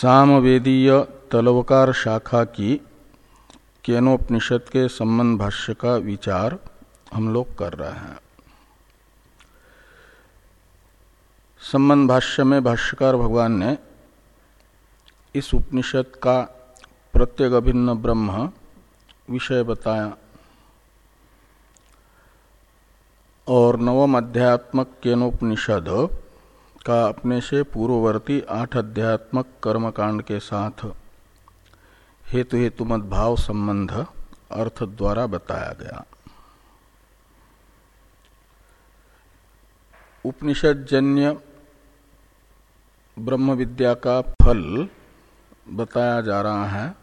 सामवेदीय तलवकार शाखा की केनोपनिषद के संबंध भाष्य का विचार हम लोग कर रहे हैं। संबंध भाष्य में भाष्यकार भगवान ने इस उपनिषद का प्रत्येक अभिन्न ब्रह्म विषय बताया और नवम अध्यात्मक केनोपनिषद का अपने से पूर्ववर्ती आठ अध्यात्मक कर्मकांड के साथ हेतु हेतु मत भाव संबंध अर्थ द्वारा बताया गया। उपनिषद जन्य ब्रह्म विद्या का फल बताया जा रहा है।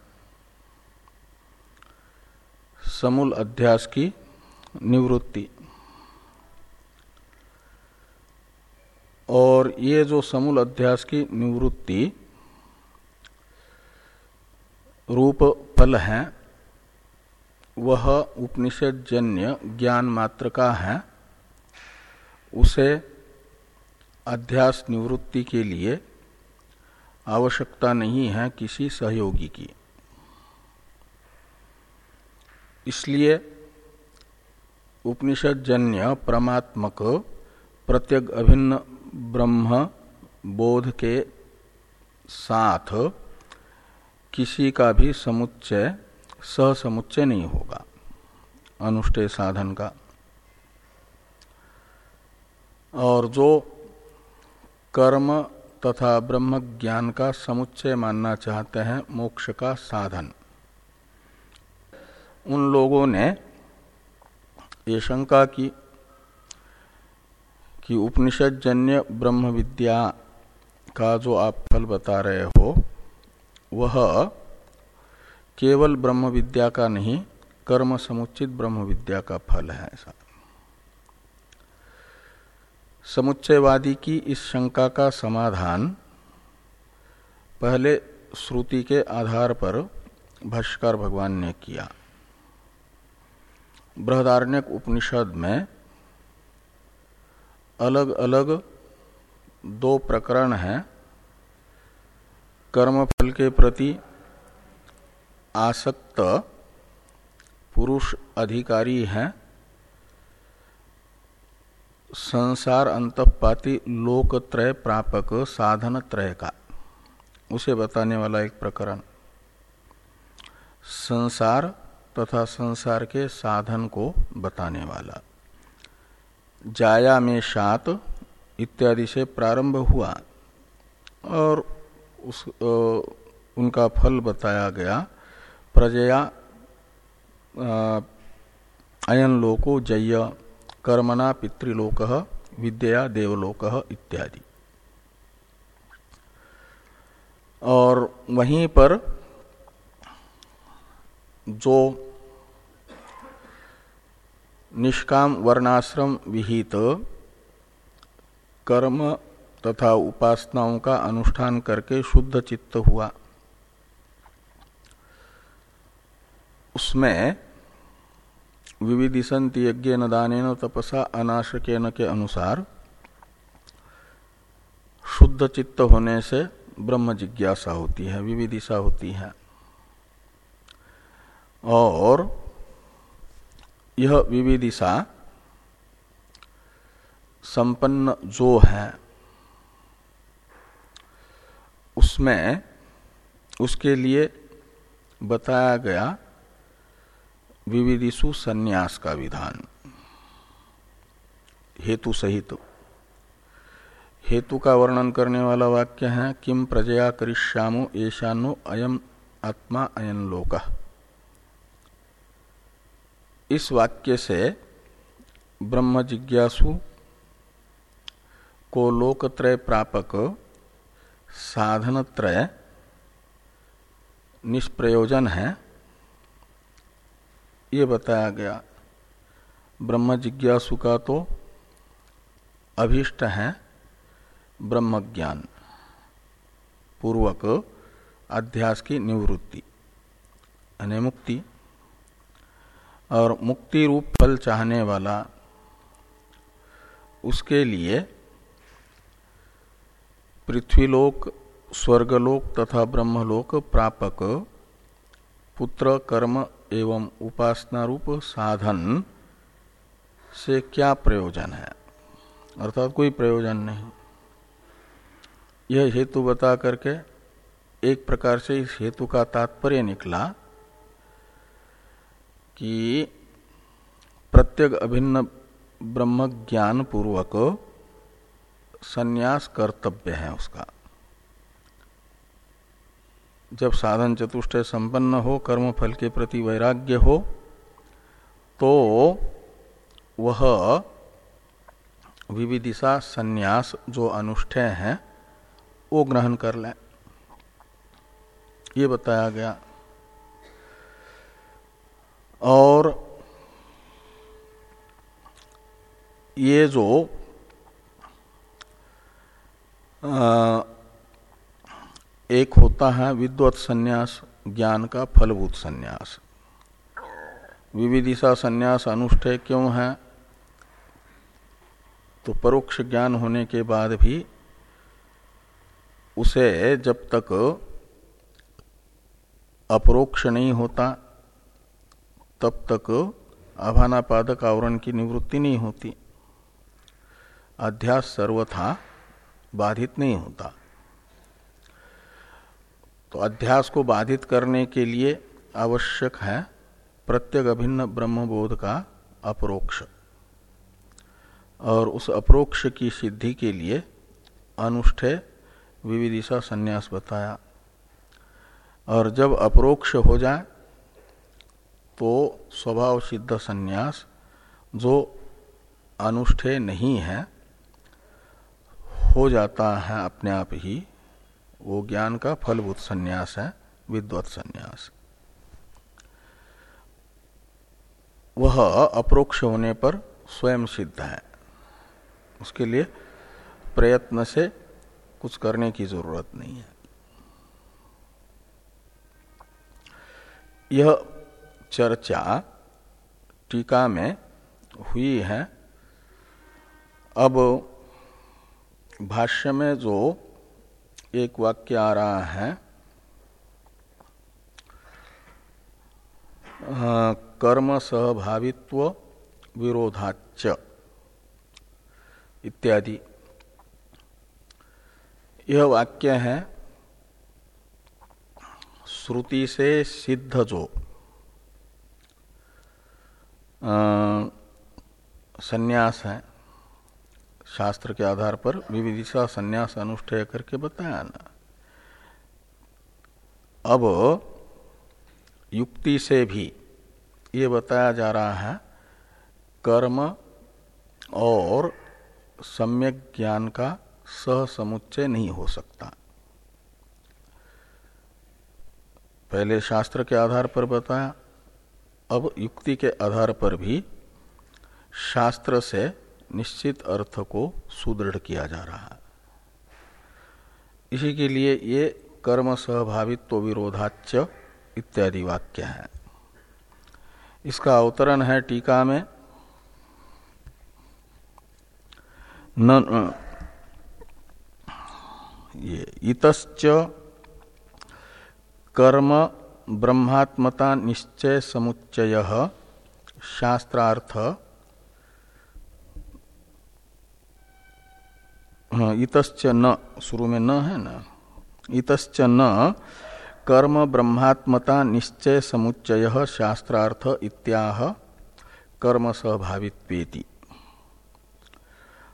समूल अध्यास की निवृत्ति। और ये जो समूल अध्यास की निवृत्ति रूप फल है, वह उपनिषद जन्य ज्ञान मात्र का है। उसे अध्यास निवृत्ति के लिए आवश्यकता नहीं है किसी सहयोगी की। इसलिए उपनिषद जन्य परमात्मक प्रत्येक अभिन्न ब्रह्म बोध के साथ किसी का भी समुच्चय सहसमुच्चय नहीं होगा, अनुष्ठेय साधन का। और जो कर्म तथा ब्रह्म ज्ञान का समुच्चय मानना चाहते हैं, मोक्ष का साधन। उन लोगों ने ये शंका की कि उपनिषद जन्य ब्रह्म विद्या का जो आप फल बता रहे हो, वह केवल ब्रह्म विद्या का नहीं, कर्म समुचित ब्रह्म विद्या का फल है ऐसा। समुच्चयवादी की इस शंका का समाधान पहले श्रुति के आधार पर भाष्कर भगवान ने किया। बृहदारण्यक उपनिषद में अलग अलग दो प्रकरण हैं। कर्म फल के प्रति आसक्त पुरुष अधिकारी हैं। संसार अंतपाती लोकत्रय प्रापक साधन त्रय का। उसे बताने वाला एक प्रकरण। संसार तथा संसार के साधन को बताने वाला। जाया में शात इत्यादि से प्रारंभ हुआ और उस उनका फल बताया गया। प्रजया अयन लोको जय कर्मणा पितृलोक विद्या देवलोक इत्यादि। और वहीं पर जो निष्काम वर्णाश्रम विहित, कर्म तथा उपासनाओं का अनुष्ठान करके शुद्ध चित्त हुआ। उसमें विविधिशंति यज्ञ न दान तपसा अनाशकेन के अनुसार शुद्ध चित्त होने से ब्रह्म जिज्ञासा होती है विविधिशा होती है। और यह विविदिशा संपन्न जो है, उसमें उसके लिए बताया गया विविदिशु संन्यास का विधान। हेतु सहित। हेतु का वर्णन करने वाला वाक्य है किम प्रजया करिष्यामो ऐशानो अयम आत्मा अयन लोक। इस वाक्य से ब्रह्म जिज्ञासु को लोकत्रय प्रापक साधन त्रय निष्प्रयोजन है। ये बताया गया। ब्रह्म जिज्ञासु का तो अभिष्ट है ब्रह्म ज्ञान पूर्वक अध्यास की निवृत्ति, यानी मुक्ति। और मुक्ति रूप फल चाहने वाला उसके लिए पृथ्वीलोक, स्वर्गलोक तथा ब्रह्मलोक प्रापक, पुत्र, कर्म एवं उपासना रूप साधन से क्या प्रयोजन है? अर्थात कोई प्रयोजन नहीं। यह हेतु बता करके एक प्रकार से इस हेतु का तात्पर्य निकला कि प्रत्येक अभिन्न ब्रह्म ज्ञान पूर्वक संन्यास कर्तव्य है उसका। जब साधन चतुष्टय संपन्न हो कर्म फल के प्रति वैराग्य हो तो वह विविदिशा संन्यास जो अनुष्ठेय है, वो ग्रहण कर लें। ये बताया गया और ये जो एक होता है विद्वत संन्यास, ज्ञान का फलभूत संन्यास। विविदिशा संन्यास अनुष्ठेय क्यों है? तो परोक्ष ज्ञान होने के बाद भी उसे जब तक अपरोक्ष नहीं होता तब तक अभानापादक आवरण की निवृत्ति नहीं होती। अध्यास सर्वथा बाधित नहीं होता। तो अध्यास को बाधित करने के लिए आवश्यक है प्रत्येक अभिन्न ब्रह्मबोध का अपरोक्ष। और उस अप्रोक्ष की सिद्धि के लिए अनुष्ठे विविदिशा संन्यास बताया। और जब अप्रोक्ष हो जाए तो स्वभाव सिद्ध संन्यास जो अनुष्ठेय नहीं है, हो जाता है अपने आप ही, वो ज्ञान का फलभूत संन्यास है, विद्वत संन्यास। वह अप्रोक्ष होने पर स्वयं सिद्ध है। उसके लिए प्रयत्न से कुछ करने की ज़रूरत नहीं है। यह चर्चा टीका में हुई है। अब भाष्य में जो एक वाक्य आ रहा है कर्म सहभावित्व विरोधाच इत्यादि। यह वाक्य है, श्रुति से सिद्ध जो संन्यास है। शास्त्र के आधार पर विविधिशा संन्यास अनुष्ठेय करके बताया ना। अब युक्ति से भी ये बताया जा रहा है, कर्म और सम्यक ज्ञान का सह समुच्चय नहीं हो सकता। पहले शास्त्र के आधार पर बताया अब युक्ति के आधार पर भी शास्त्र से निश्चित अर्थ को सुदृढ़ किया जा रहा है। इसी के लिए ये कर्म सहभावित्व विरोधाच इत्यादि वाक्य है। इसका अवतरण है टीका में। न, ये, इतश्च कर्म ब्रह्मात्मता निश्चय समुच्चय शास्त्रार्थ। हाँ, इतश्च न शुरू में न है न? इतश्च न कर्म ब्रह्मात्मता निश्चय समुच्चय शास्त्रार्थ इत्याह कर्म स्वभावित्वेति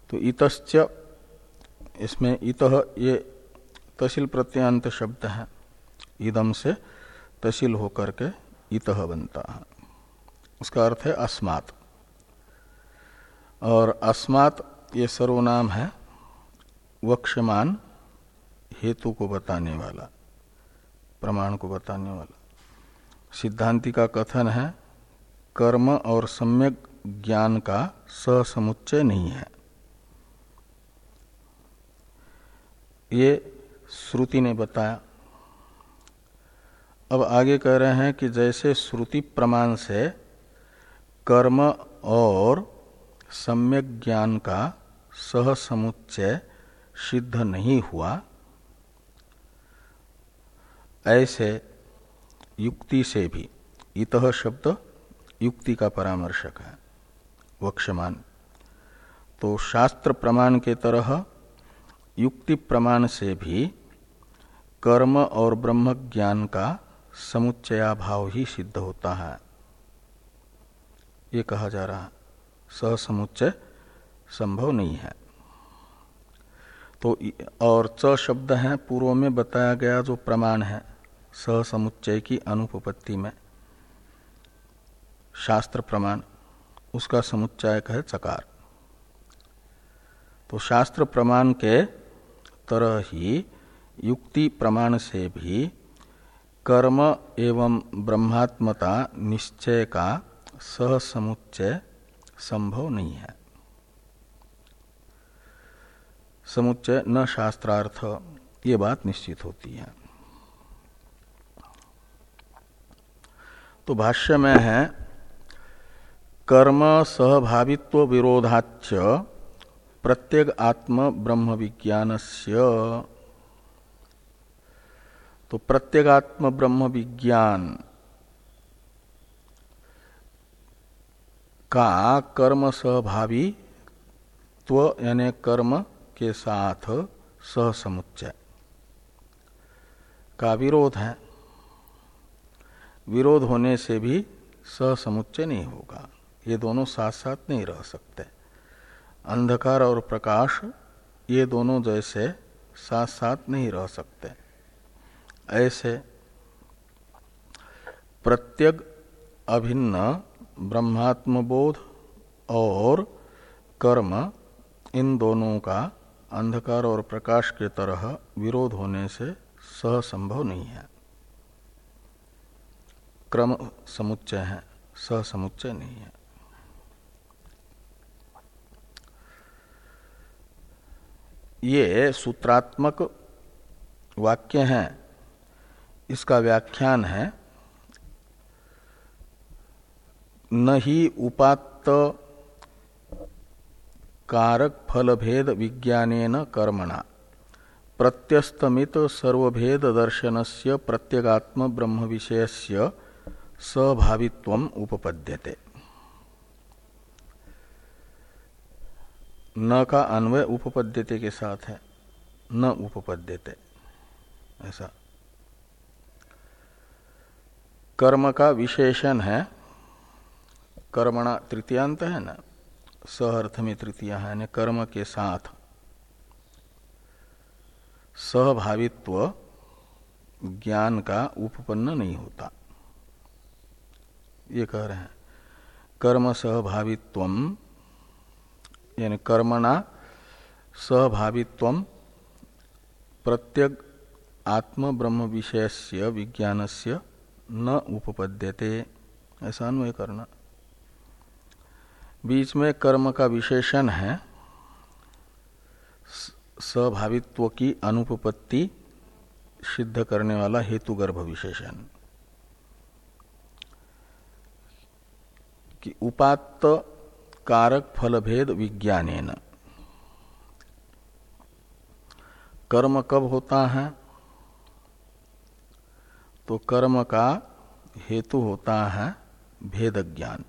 तो इतश्च इसमें इत ये तहसील प्रत्यांत शब्द है इदम से। तहसील होकर के इत बनता है। उसका अर्थ है अस्मात्। और अस्मात् ये सर्वनाम है वक्षमान हेतु को बताने वाला, प्रमाण को बताने वाला। सिद्धांति का कथन है, कर्म और सम्यक ज्ञान का ससमुच्चय नहीं है। ये श्रुति ने बताया अब आगे कह रहे हैं कि जैसे श्रुति प्रमाण से कर्म और सम्यक ज्ञान का सह समुच्चय सिद्ध नहीं हुआ, ऐसे युक्ति से भी, इत शब्द युक्ति का परामर्शक है वक्षमान तो शास्त्र प्रमाण के तरह युक्ति प्रमाण से भी कर्म और ब्रह्म ज्ञान का समुच्चया भाव ही सिद्ध होता है। ये कहा जा रहा समुच्चय संभव नहीं है। तो और च शब्द है पूर्व में बताया गया जो प्रमाण है समुच्चय की अनुपपत्ति में। शास्त्र प्रमाण, उसका समुच्चयक है चकार। तो शास्त्र प्रमाण के तरह ही युक्ति प्रमाण से भी कर्म एवं ब्रह्मात्मता निश्चय का सह समुच्चय संभव नहीं है। समुच्चय न शास्त्रार्थ, ये बात निश्चित होती है। तो भाष्य में है, कर्म सहभावित्व विरोधाच प्रत्येक आत्म ब्रह्म विज्ञान तो प्रत्येगात्म ब्रह्म विज्ञान का कर्म सहभावी त्व यानी कर्म के साथ सहसमुच्चय। का विरोध है। विरोध होने से भी सहसमुच्चय नहीं होगा। ये दोनों साथ साथ नहीं रह सकते। अंधकार और प्रकाश ये दोनों जैसे साथ साथ नहीं रह सकते। ऐसे प्रत्यग अभिन्न ब्रह्मात्म बोध और कर्म, इन दोनों का अंधकार और प्रकाश के तरह विरोध होने से सहसंभव नहीं है। क्रम समुच्चय है, सहसमुच्चय नहीं है। ये सूत्रात्मक वाक्य हैं। इसका व्याख्यान है न ही उपात्त कारक फल भेद विज्ञान कर्मणा। प्रत्यस्तमित सर्वभेद से प्रत्यगात्म ब्रह्म विषय स्वभावित्व उपपद्यते। न का अन्वय उपपद्यते के साथ है, न उपपद्यते, ऐसा। कर्म का विशेषण है। कर्मणा तृतीयांत है ना? सहअर्थ में तृतीया है यानी कर्म के साथ। सहभावित्व ज्ञान का उपपन्न नहीं होता। ये कह रहे हैं। कर्म सहभावित्व यानी कर्मणा सहभावित्व प्रत्यक आत्म ब्रह्म विषय से विज्ञान से न उपपद्यते। ऐसा अन्वय करना। बीच में कर्म का विशेषण है स्वभावित्व की अनुपपत्ति सिद्ध करने वाला हेतुगर्भ विशेषण। कि उपात्त कारक फल भेद विज्ञान कर्म कब होता है? तो कर्म का हेतु होता है भेद ज्ञान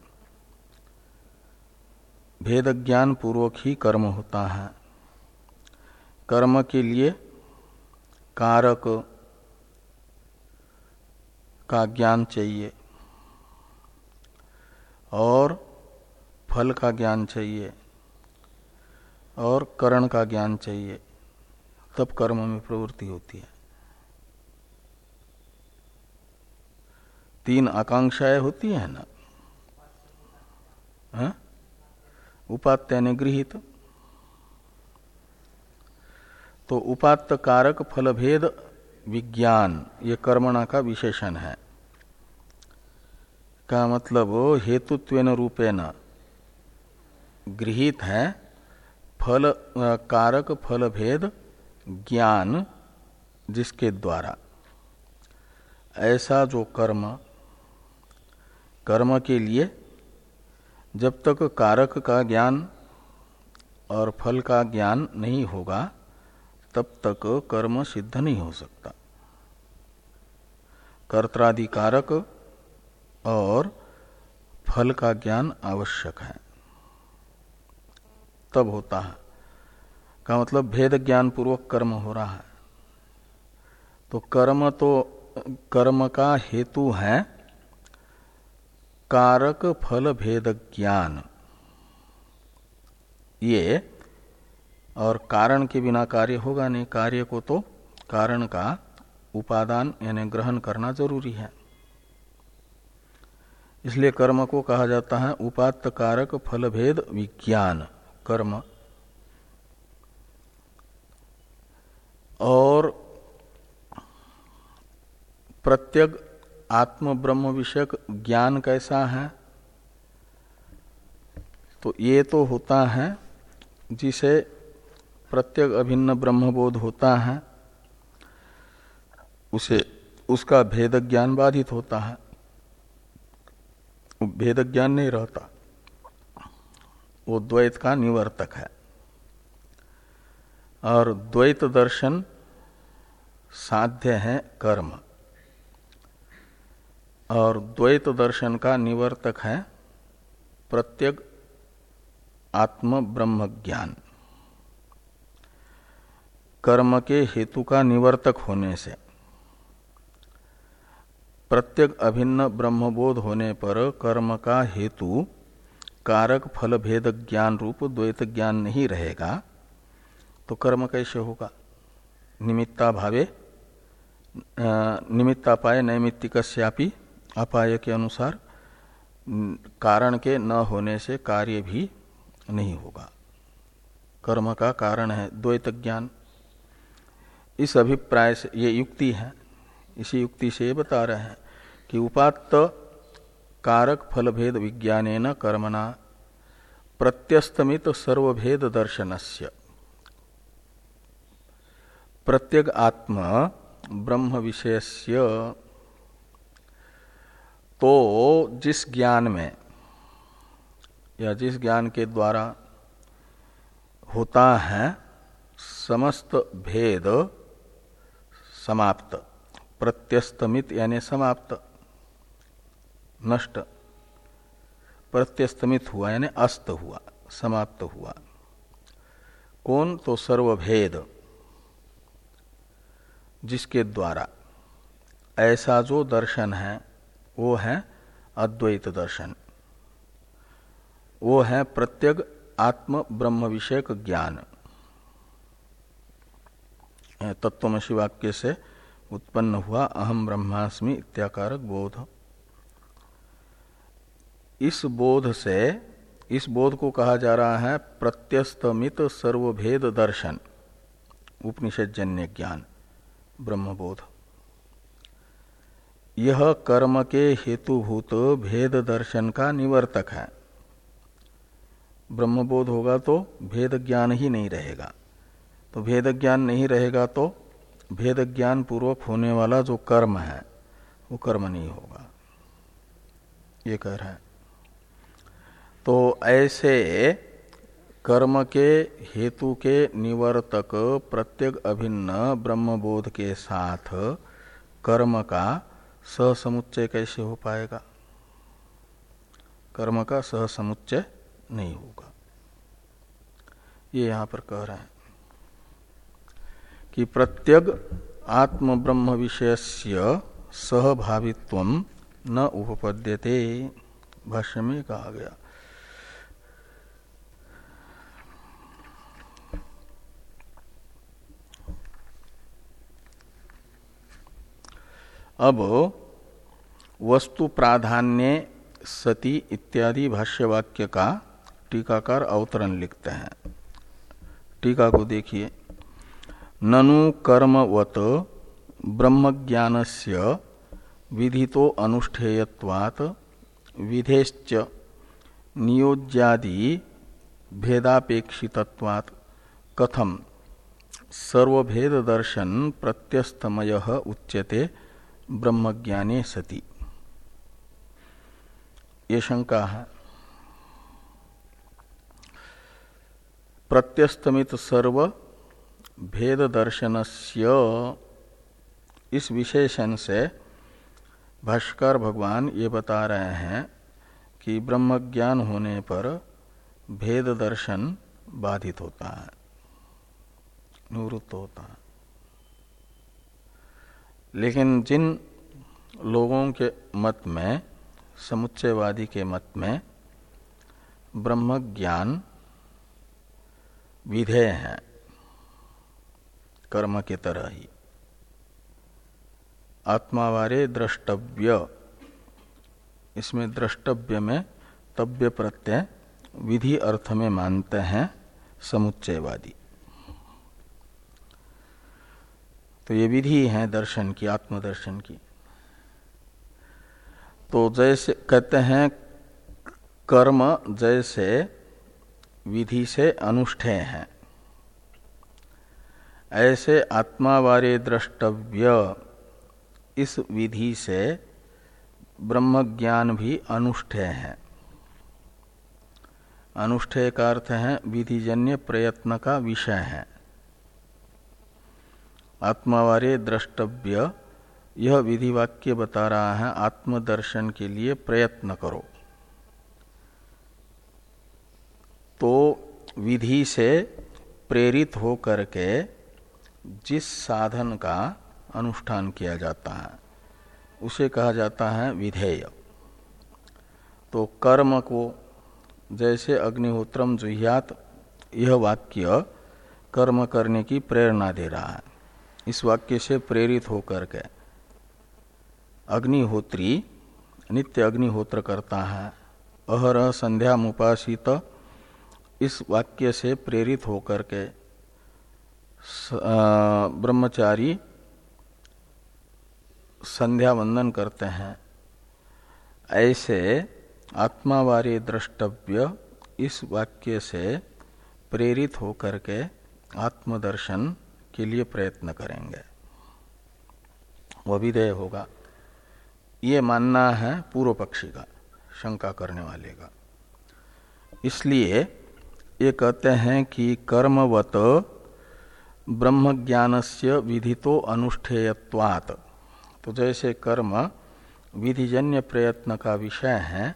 भेद ज्ञान पूर्वक ही कर्म होता है। कर्म के लिए कारक का ज्ञान चाहिए और फल का ज्ञान चाहिए और करण का ज्ञान चाहिए, तब कर्म में प्रवृत्ति होती है। तीन आकांक्षाएँ होती है ना? हाँ? उपात्य ने गृहित। तो उपात्त कारक फलभेद विज्ञान, ये कर्मणा का विशेषण है। का मतलब हेतुत्व रूपेण गृहित है, फल कारक फल भेद ज्ञान जिसके द्वारा। ऐसा जो कर्म कर्म के लिए, जब तक कारक का ज्ञान और फल का ज्ञान नहीं होगा, तब तक कर्म सिद्ध नहीं हो सकता। कर्त्राधिकारक और फल का ज्ञान आवश्यक है। तब होता है। का मतलब भेद ज्ञान पूर्वक कर्म हो रहा है। तो कर्म तो कर्म का हेतु है कारक फल भेद ज्ञान। ये और कारण के बिना कार्य होगा नहीं। कार्य को तो कारण का उपादान यानी ग्रहण करना ज़रूरी है। इसलिए कर्म को कहा जाता है उपात्त कारक फल भेद विज्ञान। कर्म। और प्रत्यक आत्म ब्रह्म विषयक ज्ञान कैसा है? तो ये तो होता है, जिसे प्रत्येक अभिन्न ब्रह्मबोध होता है, उसे, उसका भेद ज्ञान बाधित होता है। भेद ज्ञान नहीं रहता। वो द्वैत का निवर्तक है। और द्वैत दर्शन साध्य है कर्म। और द्वैत दर्शन का निवर्तक है प्रत्यक आत्म ब्रह्म ज्ञान। कर्म के हेतु का निवर्तक होने से प्रत्येक अभिन्न ब्रह्मबोध होने पर कर्म का हेतु कारक फल भेद ज्ञान रूप द्वैत ज्ञान नहीं रहेगा तो कर्म कैसे होगा? निमित्ता भावे निमित्ता पाए नैमित्तिकस्यापि अपाय के अनुसार कारण के न होने से कार्य भी नहीं होगा। कर्म का कारण है द्वैत ज्ञान इस अभिप्राय से ये युक्ति है। इसी युक्ति से ये बता रहे हैं कि उपात्त कारक फल भेद विज्ञान कर्मणा प्रत्यस्तमित सर्वभेद दर्शनस्य। प्रत्येक आत्मा ब्रह्म विषयस्य तो जिस ज्ञान में या जिस ज्ञान के द्वारा होता है, समस्त भेद समाप्त, प्रत्यस्तमित यानी समाप्त, नष्ट, प्रत्यस्तमित हुआ यानी अस्त हुआ, समाप्त हुआ। कौन? तो सर्वभेद, जिसके द्वारा ऐसा जो दर्शन है वो है अद्वैत दर्शन। वो है प्रत्येक आत्म ब्रह्म विषयक ज्ञान। तत्वमसी वाक्य से उत्पन्न हुआ अहम ब्रह्मास्मि इत्याकारक बोध। इस बोध से, इस बोध को कहा जा रहा है प्रत्यस्तमित सर्वभेद दर्शन उपनिषद जन्य ज्ञान, ब्रह्मबोध। यह कर्म के हेतुभूत भेद दर्शन का निवर्तक है। ब्रह्मबोध होगा तो भेद ज्ञान ही नहीं रहेगा। तो भेद ज्ञान नहीं रहेगा तो भेद ज्ञान पूर्वक होने वाला जो कर्म है, वो कर्म नहीं होगा। ये कह रहा है। तो ऐसे कर्म के हेतु के निवर्तक प्रत्येक अभिन्न ब्रह्मबोध के साथ कर्म का सहसमुच्चय कैसे हो पाएगा? कर्म का सहसमुच्चय नहीं होगा। ये यहाँ पर कह रहे हैं कि प्रत्यग आत्म ब्रह्म विषय सहभावित्व न उपपद्यते। भाष्य में कहा गया अब वस्तु प्राधान्य सती इत्यादि भाष्यवाक्य का टीकाकार अवतरण लिखते हैं। टीका को देखिए। ननु कर्मवत ब्रह्मज्ञानस्य विधितो अनुष्ठेयत्वात् विधेश्च नियोज्यादि भेदापेक्षितत्वात् कथम। सर्वभेद दर्शन प्रत्यस्तमय उच्यते। ब्रह्मज्ञाने सती। ये शंका है। प्रत्यस्तमित सर्व भेद दर्शनस्य इस विशेषण से भाष्कर भगवान ये बता रहे हैं कि ब्रह्म ज्ञान होने पर भेद दर्शन बाधित होता है, निवृत्त होता है। लेकिन जिन लोगों के मत में, समुच्चयवादी के मत में ब्रह्म ज्ञान विधेय है, कर्म के तरह ही। आत्मावारे द्रष्टव्य। इसमें द्रष्टव्य में तव्य प्रत्यय विधि अर्थ में मानते हैं समुच्चयवादी। तो ये विधि है दर्शन की, आत्मदर्शन की। तो जैसे कहते हैं, कर्म जैसे विधि से अनुष्ठेय हैं। ऐसे आत्मावारे द्रष्टव्य इस विधि से ब्रह्म ज्ञान भी अनुष्ठेय है। अनुष्ठेय का अर्थ है विधिजन्य प्रयत्न का विषय है। आत्मावारे द्रष्टव्य। यह विधि वाक्य बता रहा है, आत्मदर्शन के लिए प्रयत्न करो। तो विधि से प्रेरित हो करके जिस साधन का अनुष्ठान किया जाता है, उसे कहा जाता है विधेय। तो कर्म को, जैसे अग्निहोत्रम जुहियात, यह वाक्य कर्म करने की प्रेरणा दे रहा है। इस वाक्य से प्रेरित होकर के, अग्निहोत्री नित्य अग्निहोत्र करता है। अहर संध्या मुपासित, इस वाक्य से प्रेरित होकर के ब्रह्मचारी संध्या वंदन करते हैं। ऐसे आत्मावारी द्रष्टव्य इस वाक्य से प्रेरित होकर के आत्मदर्शन के लिए प्रयत्न करेंगे। वह विधेय होगा। ये मानना है पूर्व पक्षी का, शंका करने वाले का। इसलिए ये कहते हैं कि कर्मवत ब्रह्म ज्ञान से विधितो अनुष्ठेयत्वात्। तो जैसे कर्म विधिजन्य प्रयत्न का विषय है,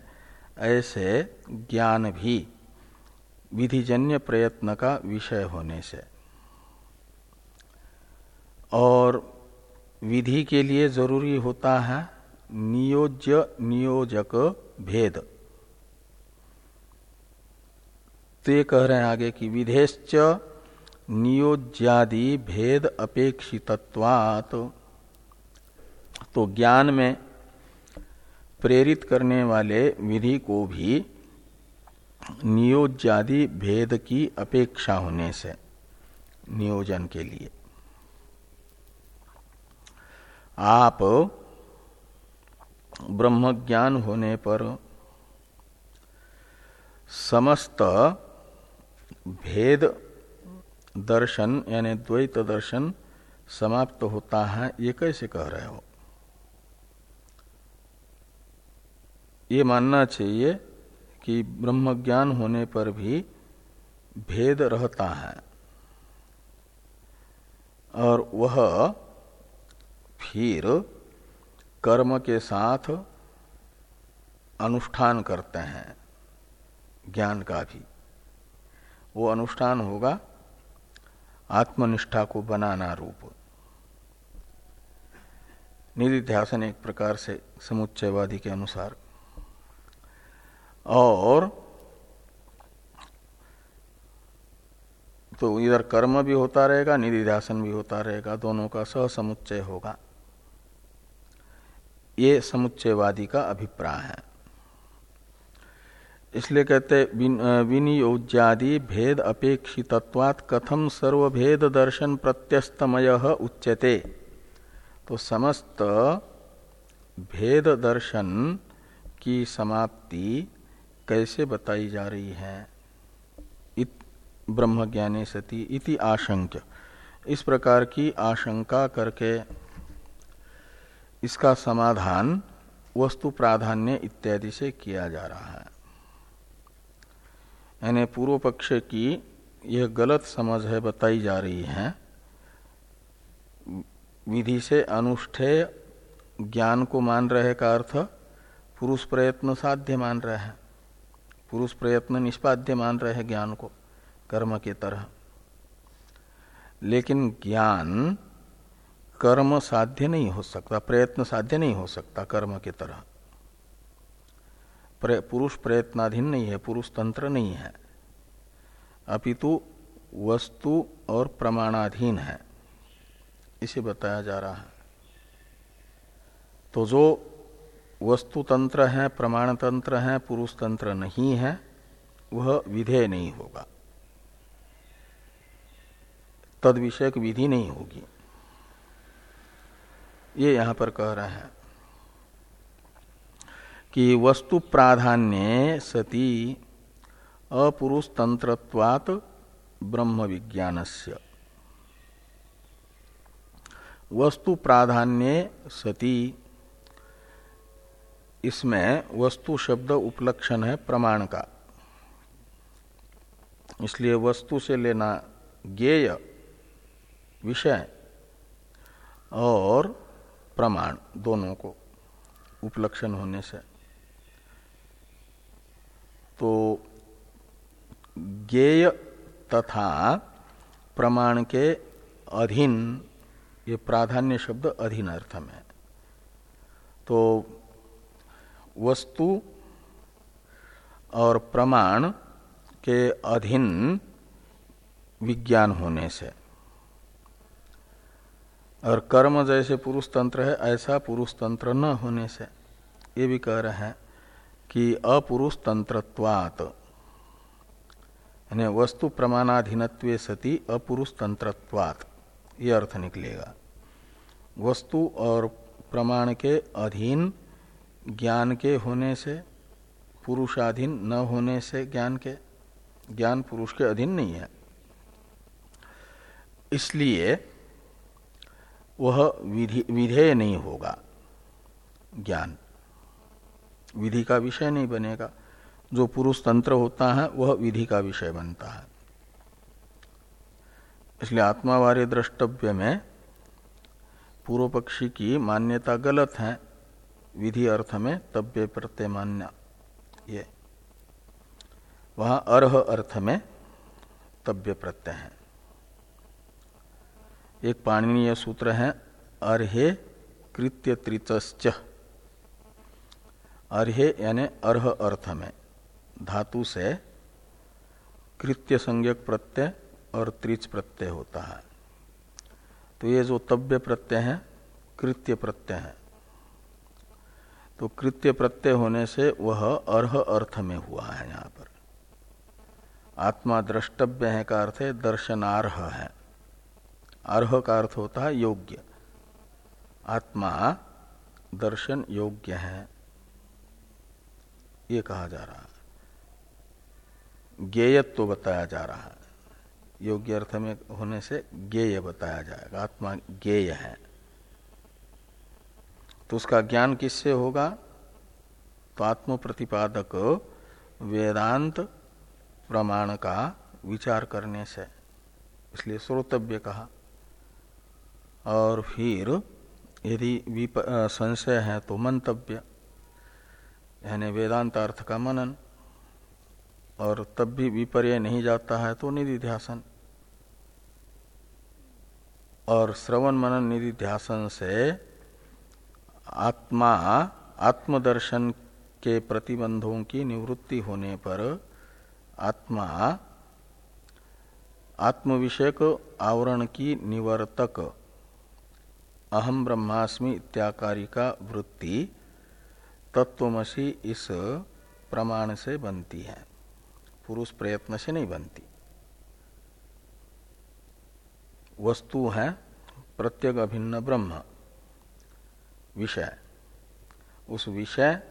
ऐसे ज्ञान भी विधिजन्य प्रयत्न का विषय होने से। और विधि के लिए ज़रूरी होता है नियोज्य नियोजक भेद। तो ये कह रहे हैं आगे कि विधेश्च नियोज्यादि भेद अपेक्षितत्वात्। तो ज्ञान में प्रेरित करने वाले विधि को भी नियोज्यादि भेद की अपेक्षा होने से, नियोजन के लिए। आप ब्रह्म ज्ञान होने पर समस्त भेद दर्शन, यानी द्वैत दर्शन समाप्त होता है। ये कैसे कह रहे हो? ये मानना चाहिए कि ब्रह्म ज्ञान होने पर भी भेद रहता है। और वह फिर कर्म के साथ अनुष्ठान करते हैं, ज्ञान का भी। वो अनुष्ठान होगा आत्मनिष्ठा को बनाना रूप। निधिध्यासन एक प्रकार से समुच्चयवादी के अनुसार। और तो इधर कर्म भी होता रहेगा, निधिध्यासन भी होता रहेगा, दोनों का सह समुच्चय होगा। ये समुच्चयवादी का अभिप्राय है। इसलिए कहते विनियोज्यादि भेद अपेक्षितत्वात् कथम सर्वभेद दर्शन प्रत्यस्तमय उच्यते। तो समस्त भेद दर्शन की समाप्ति कैसे बताई जा रही है? इत ब्रह्म ज्ञाने सती इति आशंक इस प्रकार की आशंका करके इसका समाधान वस्तु प्राधान्य इत्यादि से किया जा रहा है। यानी पूर्व पक्ष की यह गलत समझ है, बताई जा रही है। विधि से अनुष्ठेय ज्ञान को मान रहे का अर्थ, पुरुष प्रयत्न साध्य मान रहे हैं। पुरुष प्रयत्न निष्पाद्य मान रहे हैं ज्ञान को, कर्म के तरह। लेकिन ज्ञान कर्म साध्य नहीं हो सकता, प्रयत्न साध्य नहीं हो सकता कर्म की तरह। पुरुष प्रयत्नाधीन नहीं है, पुरुष तंत्र नहीं है। अपितु वस्तु और प्रमाणाधीन है। इसे बताया जा रहा है। तो जो वस्तु तंत्र है, प्रमाण तंत्र है, पुरुष तंत्र नहीं है, वह विधेय नहीं होगा। तद विषयक विधि नहीं होगी। ये यहाँ पर कह रहे हैं कि वस्तु प्राधान्य सती अपुरुष तंत्रत्वात ब्रह्म विज्ञानस्य वस्तु प्राधान्य सती, इसमें वस्तु शब्द उपलक्षण है प्रमाण का। इसलिए वस्तु से लेना ज्ञेय विषय और प्रमाण, दोनों को उपलक्षण होने से। तो ज्ञेय तथा प्रमाण के अधीन, ये प्राधान्य शब्द अधीन अर्थ में तो वस्तु और प्रमाण के अधीन विज्ञान होने से और कर्म जैसे पुरुष तंत्र है, ऐसा पुरुष तंत्र न होने से। ये भी कह रहे हैं कि अपुरुष तंत्रत्वात। यानी वस्तु प्रमाणाधीनत्व सती अपुरुष तंत्रत्वात। ये अर्थ निकलेगा। वस्तु और प्रमाण के अधीन ज्ञान के होने से, पुरुषाधीन न होने से ज्ञान के, ज्ञान पुरुष के अधीन नहीं है। इसलिए वह विधि विधेय नहीं होगा। ज्ञान। विधि का विषय नहीं बनेगा। जो पुरुष तंत्र होता है, वह विधि का विषय बनता है। इसलिए आत्मावार्य द्रष्टव्य में पूर्व पक्षी की मान्यता गलत है। विधि अर्थ में तब्य प्रत्यय मान्य वहाँ अर्ह अर्थ में तब्य प्रत्यय है। एक पाणनीय सूत्र है, अर्हे कृत्य त्रिच अर्हे यानी अर्ह अर्थ में, धातु से कृत्य संज्ञक प्रत्यय और त्रिच प्रत्यय होता है। तो ये जो तव्य प्रत्यय है, कृत्य प्रत्यय है। तो कृत्य प्रत्यय होने से वह अर्ह अर्थ में हुआ है यहाँ पर। आत्मा द्रष्टव्य है का अर्थ है, दर्शनार्ह है। अर्ह का अर्थ होता है योग्य। आत्मा दर्शन योग्य है। ये कहा जा रहा है। ज्ञेयत्व तो बताया जा रहा है। योग्य अर्थ में होने से ज्ञेय बताया जाएगा। आत्मा ज्ञेय है। तो उसका ज्ञान किससे होगा? तो आत्म प्रतिपादक वेदांत प्रमाण का विचार करने से। इसलिए श्रोतव्य कहा। और फिर यदि संशय है तो मंतव्य, यानी वेदांत अर्थ का मनन। और तब भी विपर्य नहीं जाता है तो निधि ध्यासन। और श्रवण मनन निधि ध्यासन से आत्मा, आत्मदर्शन के प्रतिबंधों की निवृत्ति होने पर आत्मा, आत्मविषयक आवरण की निवर्तक अहम ब्रह्मास्मि इत्याकारी का वृत्ति तत्वमसी इस प्रमाण से बनती है। पुरुष प्रयत्न से नहीं बनती। वस्तु है प्रत्येक अभिन्न ब्रह्म। विषय। उस विषय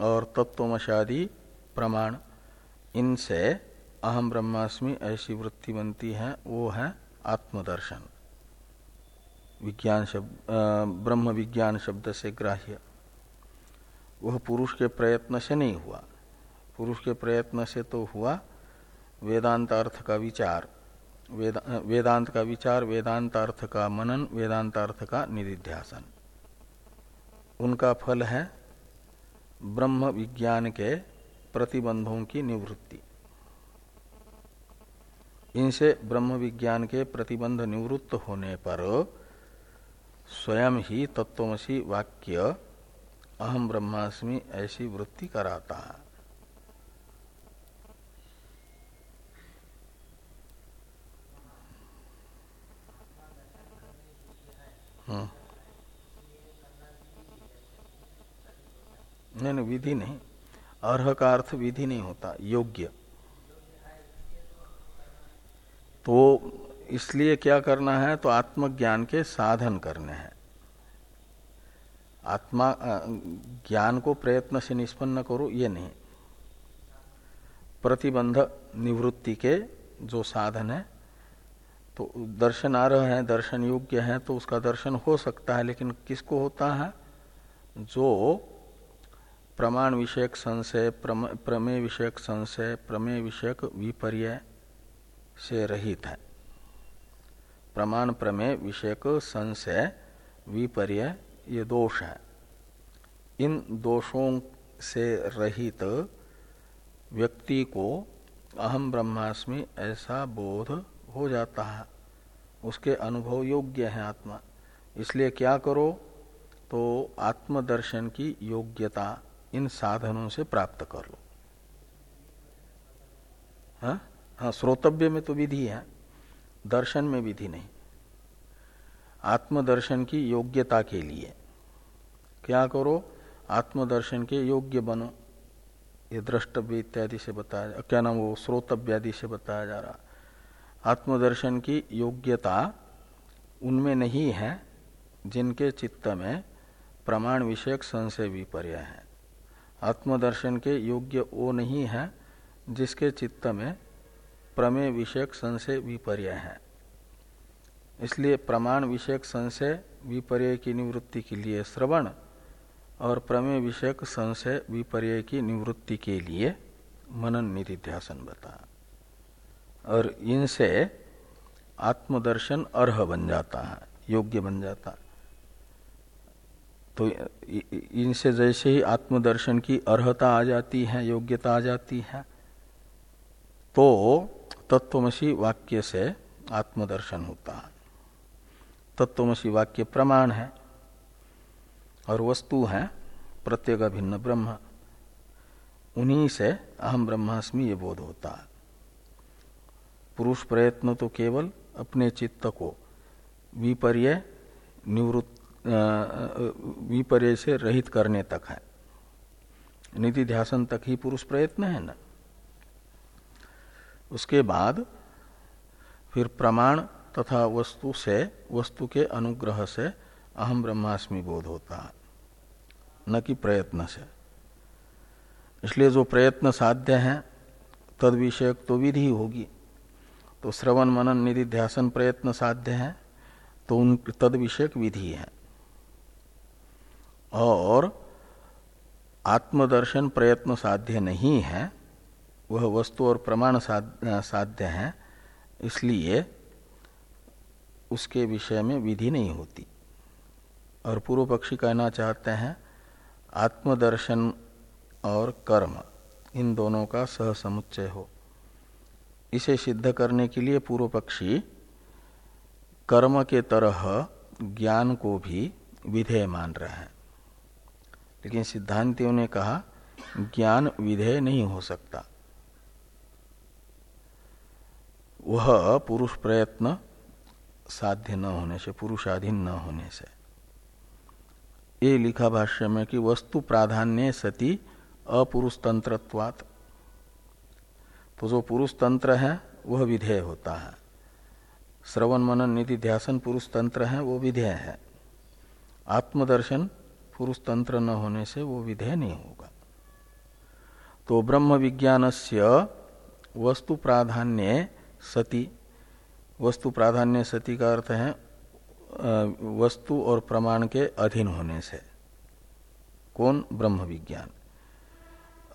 और तत्वमशादी प्रमाण, इनसे अहम ब्रह्मास्मि ऐसी वृत्ति बनती है, वो है आत्मदर्शन। विज्ञान शब्द ब्रह्म विज्ञान शब्द से ग्राह्य। वह पुरुष के प्रयत्न से नहीं हुआ। पुरुष के प्रयत्न से तो हुआ वेदांत अर्थ का विचार। वेदा, वेदांत का विचार वेदांत अर्थ का मनन वेदांत अर्थ का निधिध्यासन। उनका फल है ब्रह्म विज्ञान के प्रतिबंधों की निवृत्ति। इनसे ब्रह्म विज्ञान के प्रतिबंध निवृत्त होने पर स्वयं ही तत्वमसी वाक्य अहम ब्रह्मास्मि ऐसी वृत्ति कराता। है हम्म। नहीं नहीं, विधि नहीं। अर्ह का अर्थ विधि नहीं होता, योग्य। तो इसलिए क्या करना है तो आत्मज्ञान के साधन करने हैं। आत्मा ज्ञान को प्रयत्न से निष्पन्न करो, ये नहीं। प्रतिबंध निवृत्ति के जो साधन है तो दर्शन आ रहे हैं, दर्शन योग्य है तो उसका दर्शन हो सकता है, लेकिन किसको होता है? जो प्रमाण विषयक संशय प्रमेय विषयक संशय, प्रमेय विषयक विपर्य से रहित है। प्रमाण प्रमेय विषयक संशय, विपर्य, ये दोष है। इन दोषों से रहित व्यक्ति को अहम ब्रह्मास्मि ऐसा बोध हो जाता है। उसके अनुभव योग्य है आत्मा। इसलिए क्या करो? तो आत्मदर्शन की योग्यता इन साधनों से प्राप्त कर लो। हाँ? हाँ श्रोतव्य में तो विधि है। दर्शन में विधि नहीं। आत्मदर्शन की योग्यता के लिए। क्या करो? आत्मदर्शन के योग्य बनो। ये द्रष्टव्य इत्यादि से बताया क्या नाम वो? श्रोतव्य आदि से बताया जा रहा। आत्मदर्शन की योग्यता उनमें नहीं है, जिनके चित्त में प्रमाण विषयक संशय विपर्य है। आत्मदर्शन के योग्य वो नहीं है, जिसके चित्त में प्रमेय विषयक संशय विपर्य है। इसलिए प्रमाण विषयक संशय विपर्य की निवृत्ति के लिए श्रवण और प्रमेय विषयक संशय विपर्य की निवृत्ति के लिए मनन निधिध्यासन बता। और इनसे आत्मदर्शन अर्ह बन जाता है, योग्य बन जाता तो इनसे जैसे ही आत्मदर्शन की अर्हता आ जाती है, योग्यता आ जाती है तो तत्वमसी वाक्य से आत्मदर्शन होता है। तत्वमसी वाक्य प्रमाण है और वस्तु है, प्रत्येक भिन्न ब्रह्म। उन्हीं से अहम ब्रह्मास्मि ये बोध होता है। पुरुष प्रयत्न तो केवल अपने चित्त को विपर्य निवृत्त विपर्य से रहित करने तक है। निधि ध्यासन तक ही पुरुष प्रयत्न है ना? उसके बाद फिर प्रमाण तथा वस्तु से, वस्तु के अनुग्रह से अहम ब्रह्मास्मि बोध होता है न कि प्रयत्न से। इसलिए जो प्रयत्न साध्य है, तद विषयक तो विधि होगी। तो श्रवण, मनन निधि ध्यासन प्रयत्न साध्य है तो उन तद विषयक विधि है। और आत्मदर्शन प्रयत्न साध्य नहीं है वह वस्तु और प्रमाण साध्य है, इसलिए उसके विषय में विधि नहीं होती। और पूर्व पक्षी कहना चाहते हैं, आत्मदर्शन और कर्म, इन दोनों का सहसमुच्चय हो। इसे सिद्ध करने के लिए पूर्व पक्षी कर्म के तरह ज्ञान को भी विधेय मान रहे हैं। लेकिन सिद्धांतियों ने कहा, ज्ञान विधेय नहीं हो सकता। वह पुरुष प्रयत्न साध्य न होने से, पुरुषाधीन न होने से। ये लिखा भाष्य में कि वस्तु प्राधान्य सती अपुरुष तंत्रत्वात तो जो पुरुष तंत्र है, वह विधेय होता है। श्रवण मनन निधि ध्यासन पुरुष तंत्र है, वो विधेय है। आत्मदर्शन पुरुष तंत्र न होने से, वो विधेय नहीं होगा। तो ब्रह्म विज्ञान से वस्तु प्राधान्य सती, वस्तु प्राधान्य सती का अर्थ है वस्तु और प्रमाण के अधीन होने से। कौन? ब्रह्म विज्ञान।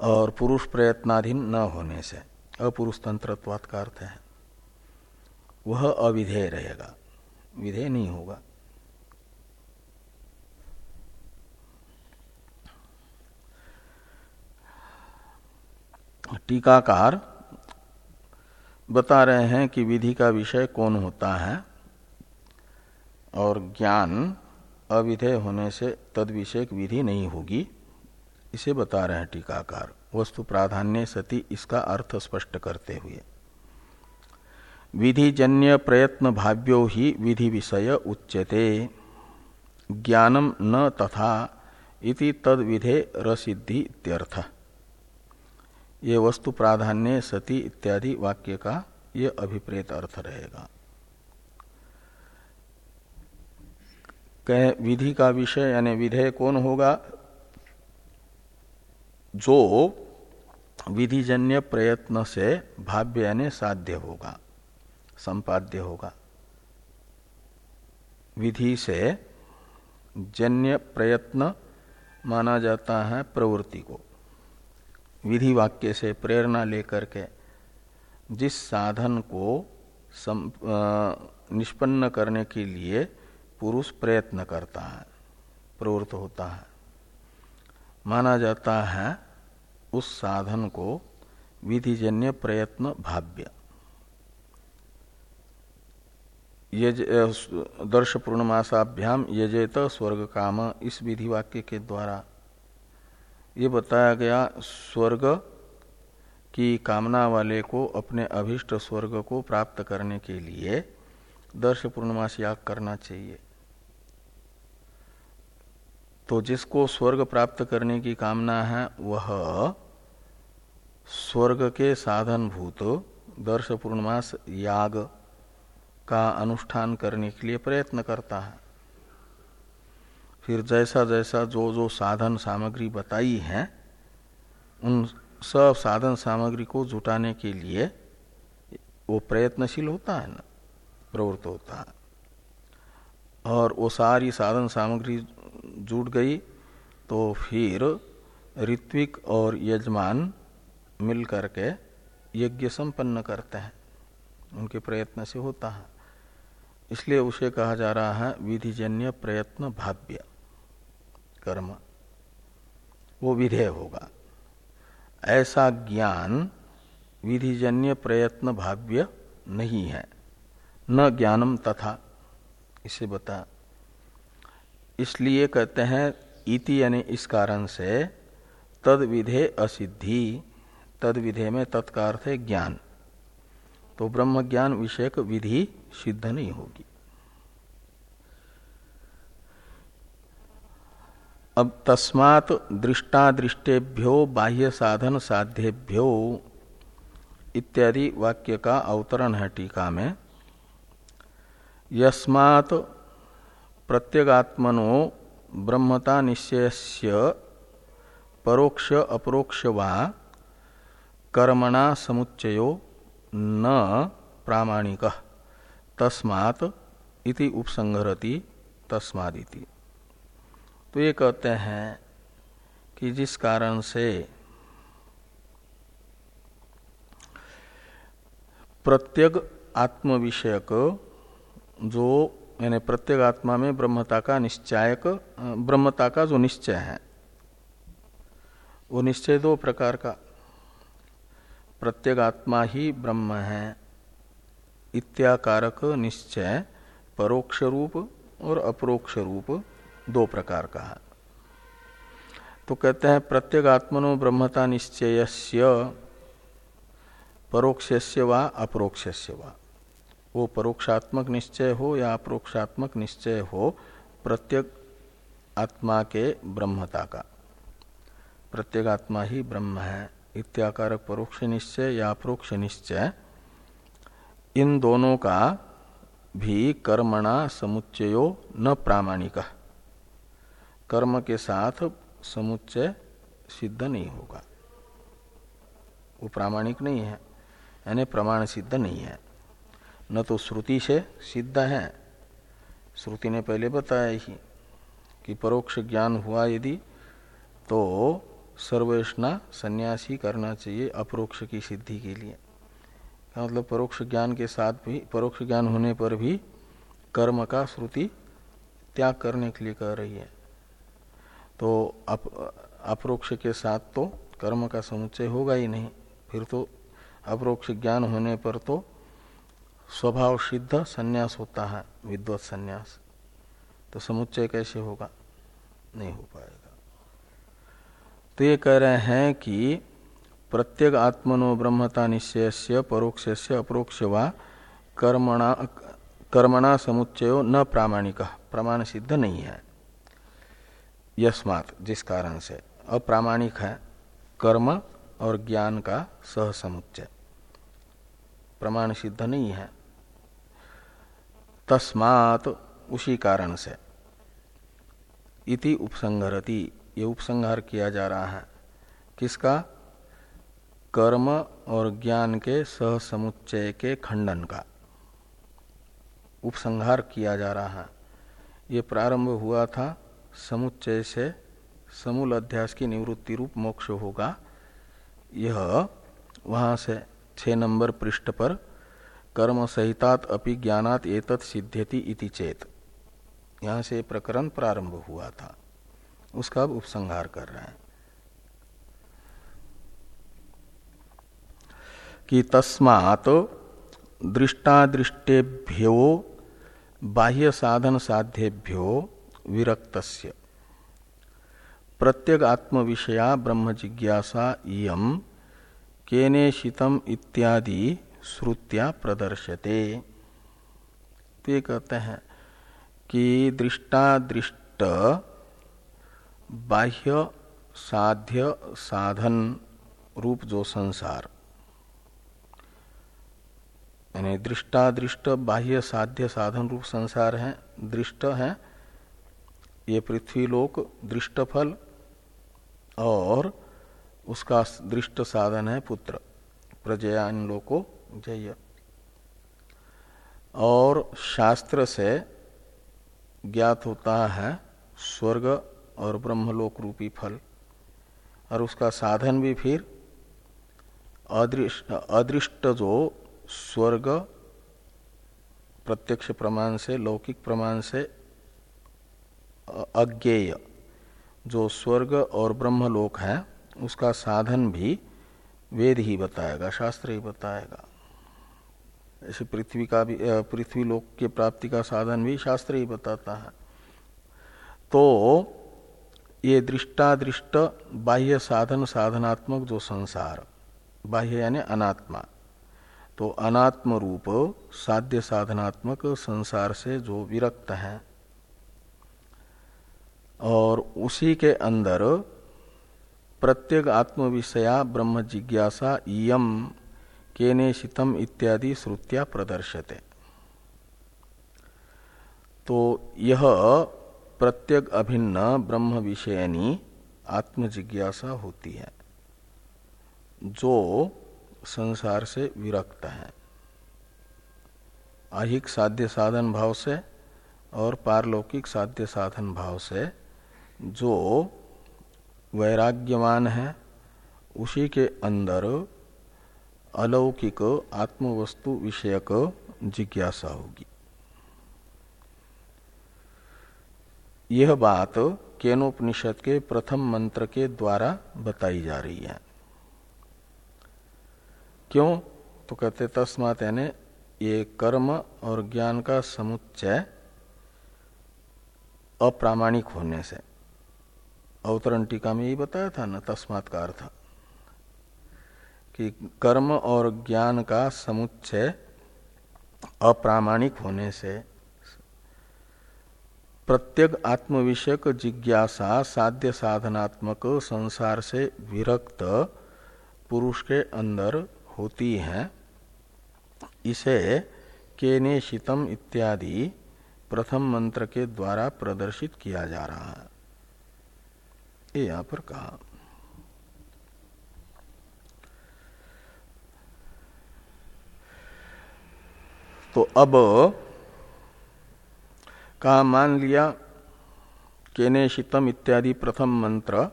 और पुरुष प्रयत्नाधीन न होने से। अपुरुष तंत्रत्वात् का अर्थ है। वह अविधेय रहेगा। विधेय नहीं होगा। टीकाकार बता रहे हैं कि विधि का विषय कौन होता है? और ज्ञान अविधेय होने से तद विषय विधि नहीं होगी। इसे बता रहे हैं टीकाकार। वस्तु प्राधान्य सती इसका अर्थ स्पष्ट करते हुए। विधिजन्य प्रयत्न भाव्यो ही विधि विषय उच्यते। ज्ञानम न तथा इति तद विधे रसिद्धि इत्यर्थ। ये वस्तु प्राधान्य सती इत्यादि वाक्य का ये अभिप्रेत अर्थ रहेगा। कहे, विधि का विषय यानी विधेय कौन होगा? जो विधिजन्य प्रयत्न से भाव्य यानी साध्य होगा, संपाद्य होगा। विधि से जन्य प्रयत्न माना जाता है प्रवृत्ति को। विधि वाक्य से प्रेरणा लेकर के जिस साधन को निष्पन्न करने के लिए पुरुष प्रयत्न करता है, प्रवृत्त होता है, माना जाता है उस साधन को विधिजन्य प्रयत्न भाव्य। दर्श पूर्णमासाभ्याम यजेत स्वर्ग काम इस विधि वाक्य के द्वारा ये बताया गया स्वर्ग की कामना वाले को अपने अभिष्ट स्वर्ग को प्राप्त करने के लिए दर्श पूर्णमास याग करना चाहिए। तो जिसको स्वर्ग प्राप्त करने की कामना है, वह स्वर्ग के साधन भूत दर्श पूर्णमास याग का अनुष्ठान करने के लिए प्रयत्न करता है। फिर जैसा जैसा जो जो साधन सामग्री बताई है, उन सब साधन सामग्री को जुटाने के लिए वो प्रयत्नशील होता है ना, प्रवृत्त होता है। और वो सारी साधन सामग्री जुट गई तो फिर ऋत्विक और यजमान मिल करके यज्ञ संपन्न करते हैं। उनके प्रयत्न से होता है। इसलिए उसे कहा जा रहा है विधिजन्य प्रयत्न भाव्य कर्म, वो विधेय होगा। ऐसा ज्ञान विधिजन्य प्रयत्न भाव्य नहीं है। न ज्ञानम तथा, इसे बता। इसलिए कहते हैं, इति यानी इस कारण से तद विधे असिद्धि, तद विधे में तत्कार ज्ञान। तो ब्रह्म ज्ञान विषयक विधि सिद्ध नहीं होगी। अब तस्मात दृष्टादृष्टेभ्यो बाह्य साधन साध्येभ्यो इत्यादि वाक्य का अवतरण है टीका में। यस्मात् प्रत्यगात्मनो ब्रह्मता निश्चय परोक्ष अपरोक्ष वा कर्मणा समुच्चयो न प्रामाणिक। तस्मात् इति उपसंहरति तस्मादिति। तो ये कहते हैं कि जिस कारण से प्रत्येक आत्म विषयक जो, यानी प्रत्येक आत्मा में ब्रह्मता का निश्चायक, ब्रह्मता का जो निश्चय है, वो निश्चय दो प्रकार का। प्रत्येक आत्मा ही ब्रह्म है, इत्याकारक निश्चय, परोक्ष रूप और अपरोक्ष रूप। दो प्रकार का है। तो कहते हैं, प्रत्येक आत्मनो ब्रह्मता निश्चय परोक्ष व अपरोक्ष व परोक्षात्मक निश्चय हो या अप्रोक्षात्मक निश्चय हो, प्रत्येक आत्मा के ब्रह्मता का। प्रत्येक आत्मा ही ब्रह्म है। इत्याकारक परोक्ष निश्चय या अप्रोक्ष निश्चय, इन दोनों का भी कर्मणा समुच्चयो न प्रामाणिक। कर्म के साथ समुच्चय सिद्ध नहीं होगा। वो प्रामाणिक नहीं है, यानी प्रमाण सिद्ध नहीं है। न तो श्रुति से सिद्ध है। श्रुति ने पहले बताया ही कि परोक्ष ज्ञान हुआ यदि तो सर्वेष्णा संन्यासी करना चाहिए अपरोक्ष की सिद्धि के लिए। मतलब परोक्ष ज्ञान के साथ भी, परोक्ष ज्ञान होने पर भी कर्म का श्रुति त्याग करने के लिए कह रही है? तो अप, अपरोक्ष के साथ तो कर्म का समुच्चय होगा ही नहीं। फिर तो अप्रोक्ष ज्ञान होने पर तो स्वभाव सिद्ध संन्यास होता है विद्वत संन्यास। तो समुच्चय कैसे होगा? नहीं हो पाएगा। तो ये कह रहे हैं कि प्रत्येक आत्मनो ब्रह्मता निश्चय से परोक्ष से अप्रोक्ष व कर्मणा कर्मणा समुच्चयो न प्रामाणिक। प्रमाण सिद्ध नहीं है। यस्मात, जिस कारण से। अप्रामाणिक है, कर्म और ज्ञान का सहसमुच्चय। प्रमाण सिद्ध नहीं है। तस्मात, उसी कारण से। इति उपसंहरति, ये उपसंहार किया जा रहा है। किसका? कर्म और ज्ञान के सहसमुच्चय के खंडन का। उपसंहार किया जा रहा है। ये प्रारंभ हुआ था समुच्चय से समूल अध्यास की निवृत्ति रूप मोक्ष होगा। यह वहाँ से छह नंबर पृष्ठ पर कर्म सहितात अपि ज्ञानात एतत् सिद्ध्यति इति चेत। यहाँ से प्रकरण प्रारंभ हुआ था। उसका अब उपसंहार कर रहे हैं। कि तस्मात दृष्टादृष्टेभ्यो बाह्य साधन साध्येभ्यो विरक्तस्य। प्रत्येक आत्म विषया ब्रह्म जिज्ञासा इम केनेशितम इत्यादि श्रुत्या प्रदर्शते। ते कहते हैं कि दृष्टादृष्ट बाह्य साध्य साधन रूप जो संसार। यानी दृष्टादृष्ट बाह्य साध्य साधन रूप संसार है, दृष्ट है ये पृथ्वी लोक दृष्ट फल और उसका दृष्ट साधन है पुत्र। प्रजयान लोको जय। और शास्त्र से ज्ञात होता है स्वर्ग और ब्रह्मलोक रूपी फल। और उसका साधन भी फिर अदृष्ट अदृष्ट जो स्वर्ग प्रत्यक्ष प्रमाण से, लौकिक प्रमाण से अज्ञेय, जो स्वर्ग और ब्रह्मलोक है, उसका साधन भी वेद ही बताएगा, शास्त्र ही बताएगा। ऐसे पृथ्वी का भी पृथ्वी लोक के प्राप्ति का साधन भी शास्त्र ही बताता है। तो ये दृष्टादृष्ट बाह्य साधन, साधनात्मक जो संसार, बाह्य यानी अनात्मा तो अनात्म रूप साध्य साधनात्मक संसार से जो विरक्त है और उसी के अंदर प्रत्येक आत्म विषया ब्रह्म जिज्ञासा यम केनेशितम इत्यादि श्रुतिया प्रदर्शते। तो यह प्रत्येक अभिन्न ब्रह्म विषयनी आत्म जिज्ञासा होती है, जो संसार से विरक्त है। आहिक साध्य साधन भाव से और पारलौकिक साध्य साधन भाव से जो वैराग्यवान है, उसी के अंदर अलौकिक आत्मवस्तु विषयक जिज्ञासा होगी। यह बात केनोपनिषद के प्रथम मंत्र के द्वारा बताई जा रही है। क्यों? तो कहते तस्मात यानी ये कर्म और ज्ञान का समुच्चय अप्रामाणिक होने से। अवतरण टीका में यही बताया था ना, तस्मात का अर्थ। कि कर्म और ज्ञान का समुच्चय अप्रामाणिक होने से प्रत्येक आत्मविषयक जिज्ञासा साध्य साधनात्मक संसार से विरक्त पुरुष के अंदर होती है। इसे केने शीतम इत्यादि प्रथम मंत्र के द्वारा प्रदर्शित किया जा रहा है। ये यहाँ पर कहा? तो अब कहा मान लिया? केने शीतम इत्यादि प्रथम मंत्र,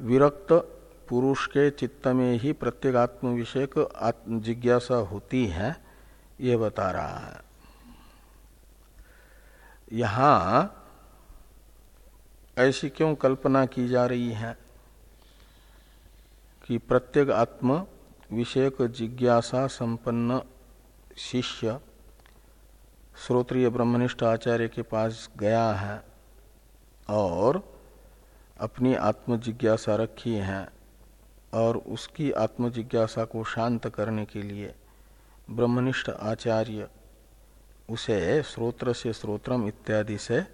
विरक्त पुरुष के चित्त में ही प्रत्येक आत्म विषय जिज्ञासा होती है, ये बता रहा है। यहाँ ऐसी क्यों कल्पना की जा रही है कि प्रत्येक आत्म विषयक जिज्ञासा संपन्न शिष्य श्रोत्रिय ब्रह्मनिष्ठ आचार्य के पास गया है और अपनी आत्म जिज्ञासा रखी है और उसकी आत्म जिज्ञासा को शांत करने के लिए ब्रह्मनिष्ठ आचार्य उसे स्रोत्र से स्रोत्रम इत्यादि से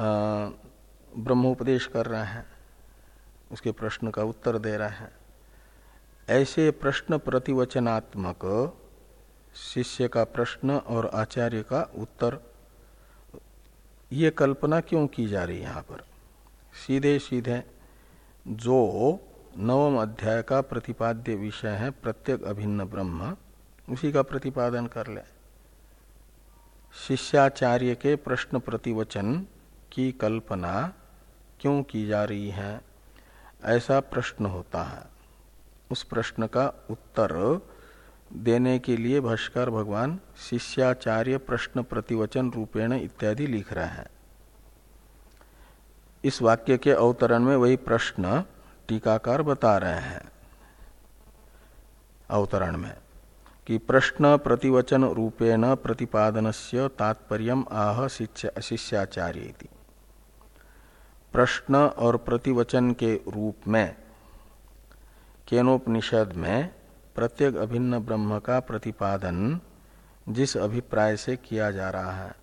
ब्रह्मोपदेश कर रहे हैं, उसके प्रश्न का उत्तर दे रहे हैं। ऐसे प्रश्न प्रतिवचनात्मक, शिष्य का प्रश्न और आचार्य का उत्तर, ये कल्पना क्यों की जा रही है यहाँ पर? सीधे सीधे, जो नवम अध्याय का प्रतिपाद्य विषय है, प्रत्येक अभिन्न ब्रह्म, उसी का प्रतिपादन कर ले। शिष्याचार्य के प्रश्न प्रतिवचन की कल्पना क्यों की जा रही है? ऐसा प्रश्न होता है। उस प्रश्न का उत्तर देने के लिए भाष्कर भगवान शिष्याचार्य प्रश्न प्रतिवचन रूपेण इत्यादि लिख रहे हैं। इस वाक्य के अवतरण में वही प्रश्न टीकाकार बता रहे हैं। अवतरण में, कि प्रश्न प्रतिवचन रूपेण प्रतिपादन से तात्पर्य आह शिष्याचार्य प्रश्न और प्रतिवचन के रूप में, केनोपनिषद में प्रत्येक अभिन्न ब्रह्म का प्रतिपादन जिस अभिप्राय से किया जा रहा है,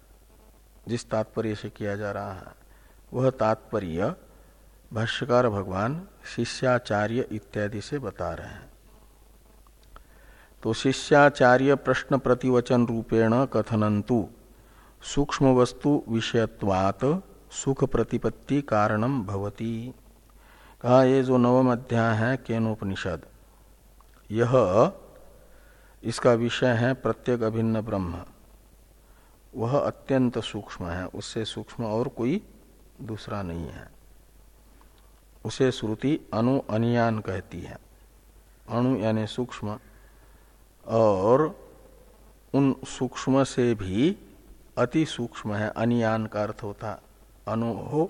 जिस तात्पर्य से किया जा रहा है, वह तात्पर्य भाष्यकार भगवान शिष्याचार्य इत्यादि से बता रहे हैं। तो शिष्याचार्य प्रश्न प्रतिवचन रूपेण कथनंतु सूक्ष्म वस्तु विषयत्वात सुख प्रतिपत्ति कारणम भवती। कहा, ये जो नवम अध्याय है, केनोपनिषद, यह इसका विषय है प्रत्येक अभिन्न ब्रह्म। वह अत्यंत सूक्ष्म है, उससे सूक्ष्म और कोई दूसरा नहीं है। उसे श्रुति अनु अनियान कहती है। अणु यानी सूक्ष्म, और उन सूक्ष्म से भी अति सूक्ष्म है, अनियान का अर्थ होता अनु हो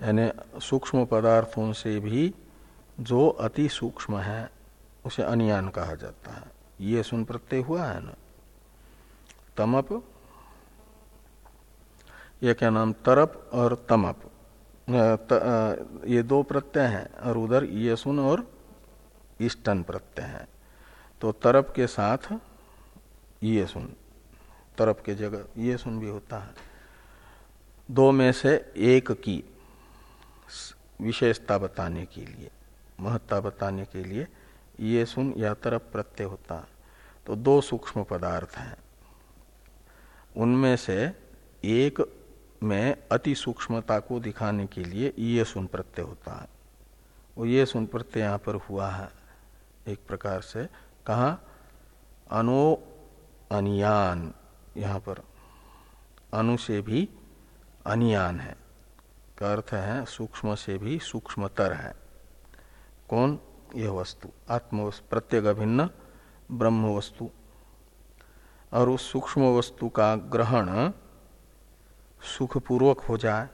यानी सूक्ष्म पदार्थों से भी जो अति सूक्ष्म है उसे अनियान कहा जाता है। ये सुन प्रत्यय हुआ है ना? तमप ये क्या नाम? तरप और तमप। त, ये दो प्रत्यय हैं और उधर ये सुन और ईस्टन प्रत्यय है। तो तरप के साथ ये सुन तरप के जगह ये सुन भी होता है। दो में से एक की विशेषता बताने के लिए, महत्ता बताने के लिए ये सुन या तरफ़ प्रत्यय होता। है तो दो सूक्ष्म पदार्थ हैं। उनमें से एक में अति सूक्ष्मता को दिखाने के लिए ये सुन प्रत्यय होता। है वो ये सुन प्रत्यय यहाँ पर हुआ है। एक प्रकार से कहा? अनो अनियान यहाँ पर। अनु से भी अनियान है। का अर्थ है, सूक्ष्म से भी सूक्ष्मतर है। कौन? यह वस्तु। आत्म प्रत्येक अभिन्न ब्रह्म वस्तु। और उस सूक्ष्म वस्तु का ग्रहण सुखपूर्वक हो जाए,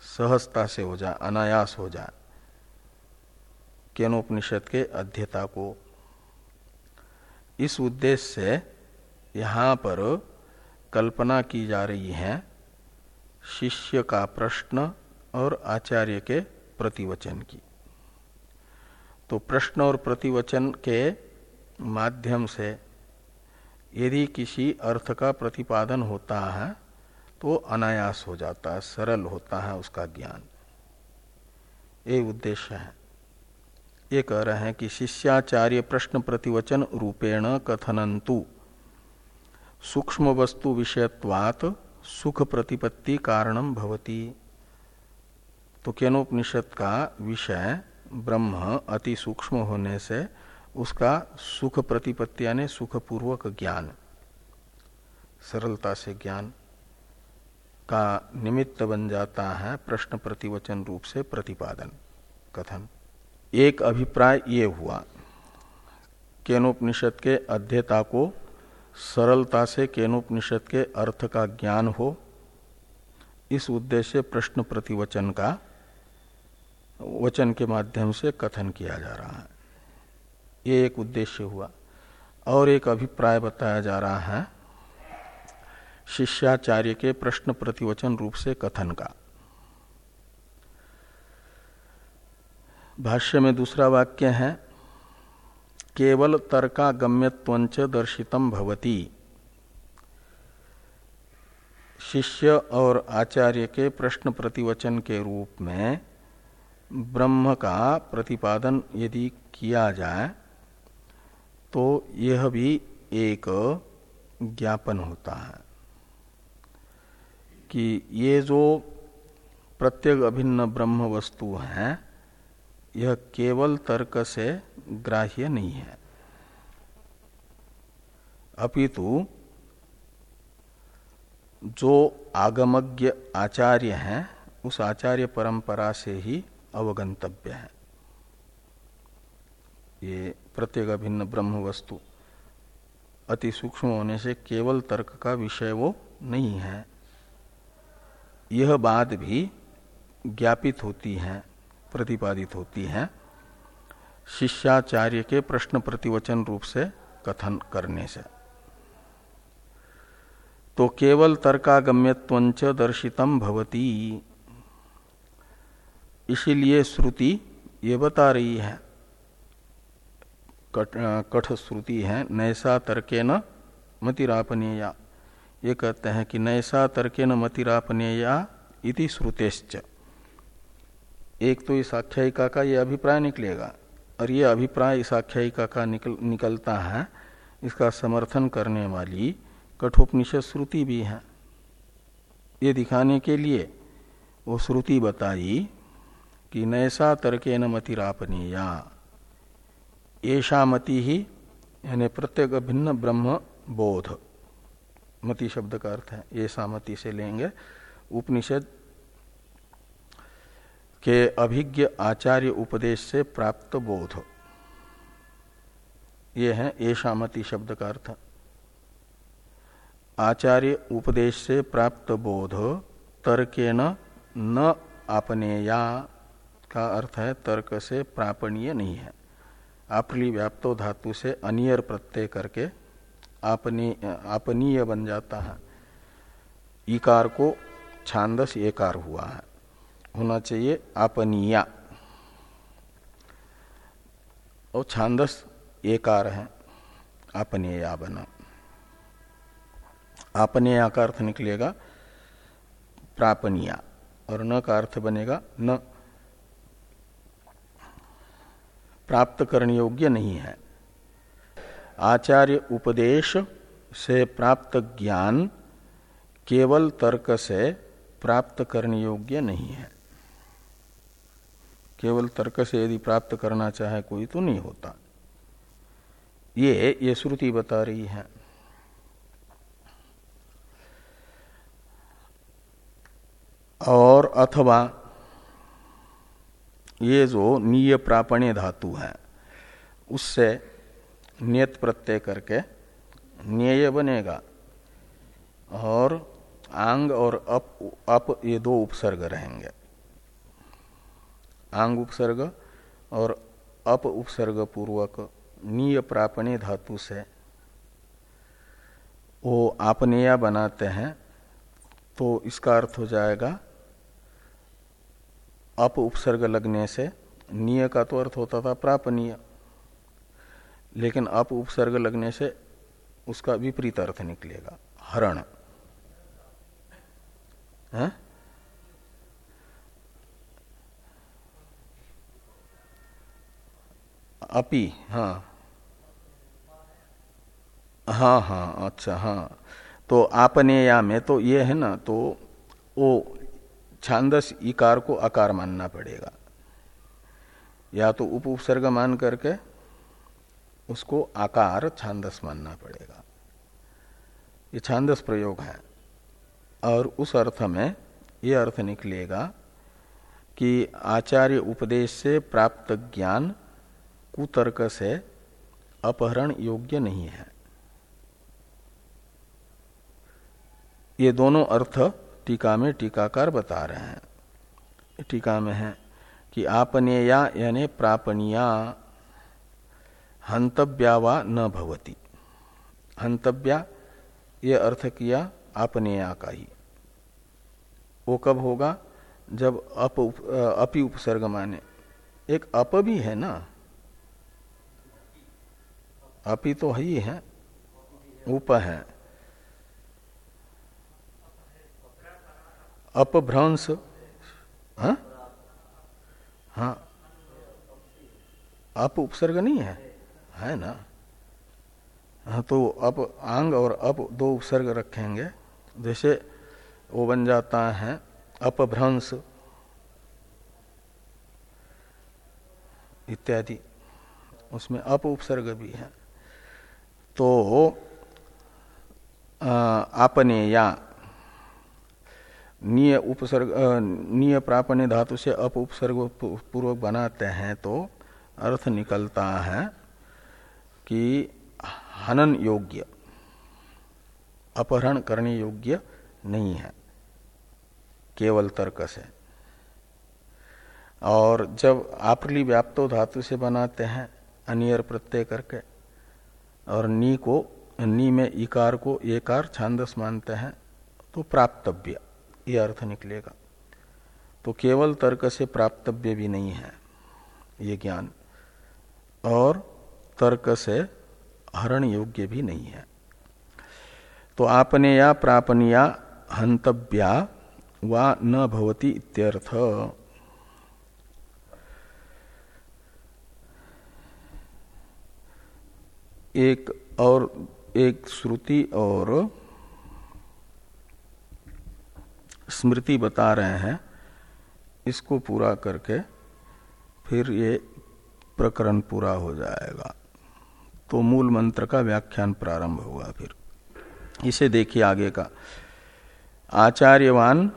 सहजता से हो जाए, अनायास हो जाए, केनोपनिषद के अध्यता को। इस उद्देश्य से यहाँ पर कल्पना की जा रही है शिष्य का प्रश्न और आचार्य के प्रतिवचन की। तो प्रश्न और प्रतिवचन के माध्यम से यदि किसी अर्थ का प्रतिपादन होता है तो अनायास हो जाता है, सरल होता है उसका ज्ञान। ये उद्देश्य है। ये कह रहे हैं कि शिष्याचार्य प्रश्न प्रतिवचन रूपेण कथनंतु, सूक्ष्म वस्तु विषयत्वात सुख प्रतिपत्ति कारणम भवती। तो केनोपनिषद का विषय ब्रह्म अति सूक्ष्म होने से उसका सुख प्रतिपत्ति यानी सुखपूर्वक ज्ञान, सरलता से ज्ञान का निमित्त बन जाता है प्रश्न प्रतिवचन रूप से प्रतिपादन, कथन। एक अभिप्राय ये हुआ, केनोपनिषद के अध्यता को सरलता से केनोपनिषद के अर्थ का ज्ञान हो, इस उद्देश्य प्रश्न प्रतिवचन का वचन के माध्यम से कथन किया जा रहा है। ये एक उद्देश्य हुआ। और एक अभिप्राय बताया जा रहा है, शिष्याचार्य के प्रश्न प्रतिवचन रूप से कथन का। भाष्य में दूसरा वाक्य है केवल तर्का गम्यत्वंच दर्शितम भवती। शिष्य और आचार्य के प्रश्न प्रतिवचन के रूप में ब्रह्म का प्रतिपादन यदि किया जाए तो यह भी एक ज्ञापन होता है कि ये जो प्रत्येक अभिन्न ब्रह्म वस्तु है यह केवल तर्क से ग्राह्य नहीं है। अपितु, जो आगमज्ञ आचार्य हैं, उस आचार्य परंपरा से ही अवगंतव्य है। ये प्रत्येक अभिन्न ब्रह्म वस्तु, अति सूक्ष्म होने से केवल तर्क का विषय वो नहीं है। यह बात भी ज्ञापित होती है। प्रतिपादित होती है। शिष्याचार्य के प्रश्न प्रतिवचन रूप से कथन करने से। तो केवल तर्कागम्यत्वंच दर्शितम भवती। इसीलिए श्रुति ये बता रही है। कठ श्रुति है, नैसा तर्के न मतिरापनीया। ये कहते हैं कि नैसा तर्के न मतिरापनीया इति श्रुतेश्च। एक तो इस आख्यायिका का ये अभिप्राय निकलेगा और ये अभिप्राय इस आख्यायिका का निकल, निकलता है इसका समर्थन करने वाली कठोपनिषद श्रुति भी है। ये दिखाने के लिए वो श्रुति बताई कि नैसा तर्के न मतिरापनीया ऐसा मति ही यानी प्रत्येक भिन्न ब्रह्म बोध। मति शब्द का अर्थ है ऐसा मति से लेंगे उपनिषद के अभिज्ञ आचार्य उपदेश से प्राप्त बोध। ये है ऐशामति शब्द का अर्थ। आचार्य उपदेश से प्राप्त बोध तर्के न आपनेया का अर्थ है तर्क से प्रापणीय नहीं है। आपली व्याप्तो धातु से अनियर प्रत्यय करके आपनीय बन जाता है। इकार को छांदस एकार हुआ है। होना चाहिए आपनीया। और छांदस एकार है, आपनीया बना। आपनीया का अर्थ निकलेगा प्रापनिया, और न का अर्थ बनेगा न। प्राप्त करने योग्य नहीं है। आचार्य उपदेश से प्राप्त ज्ञान केवल तर्क से प्राप्त करने योग्य नहीं है। केवल तर्क से यदि प्राप्त करना चाहे कोई तो नहीं होता। ये ये श्रुति बता रही है। और अथवा ये जो नीय प्रापण्य धातु है, उससे नियत प्रत्यय करके न्याय बनेगा। और आंग और अप अप ये दो उपसर्ग रहेंगे। आंग उपसर्ग और अप उपसर्ग पूर्वक नीय प्रापणे धातु से वो आपनेया बनाते हैं तो इसका अर्थ हो जाएगा अप उपसर्ग लगने से निय का तो अर्थ होता था प्रापनीय, लेकिन अप उपसर्ग लगने से उसका विपरीत अर्थ निकलेगा, हरण है? अपी हाँ। हाँ हाँ अच्छा हाँ। तो आपने या में तो ये है ना तो वो छांदस इकार को आकार मानना पड़ेगा। या तो उप उपसर्ग मान करके उसको आकार छांदस मानना पड़ेगा। ये छांदस प्रयोग है। और उस अर्थ में ये अर्थ निकलेगा कि आचार्य उपदेश से प्राप्त ज्ञान कुतर्क से अपहरण योग्य नहीं है। ये दोनों अर्थ टीका में टीकाकार बता रहे हैं। टीका में है कि आपने यानी प्रापणिया हंतव्या वा न भवती। हंतव्या, ये अर्थ किया आपनेया का ही। वो कब होगा? जब अप अपि उपसर्ग माने। एक अप भी है ना? अपि तो ही है उप है। अपभ्रंश हाँ? हाँ। अप उपसर्ग नहीं है? है ना? हाँ तो अप आंग और अप दो उपसर्ग रखेंगे। जैसे वो बन जाता है अपभ्रंश, इत्यादि। उसमें अप उपसर्ग भी है। तो आपने या निय उपसर्ग निय प्रापण्य धातु से अप उपसर्ग पूर्वक बनाते हैं तो अर्थ निकलता है कि हनन योग्य, अपहरण करने योग्य नहीं है, केवल तर्क से। और जब आपली व्याप्तो धातु से बनाते हैं, अनियर प्रत्यय करके और नी को, नी में इकार को, एकार छांदस मानते हैं तो प्राप्तव्य, ये अर्थ निकलेगा। तो केवल तर्क से प्राप्तव्य भी नहीं है, ये ज्ञान। और तर्क से हरण योग्य भी नहीं है। तो आपने या प्रापनिया हंतव्या वा न भवती इत्यर्थ। एक और, एक श्रुति और स्मृति बता रहे हैं। इसको पूरा करके फिर ये प्रकरण पूरा हो जाएगा। तो मूल मंत्र का व्याख्यान प्रारंभ हुआ फिर। इसे देखिए आगे का। आचार्यवान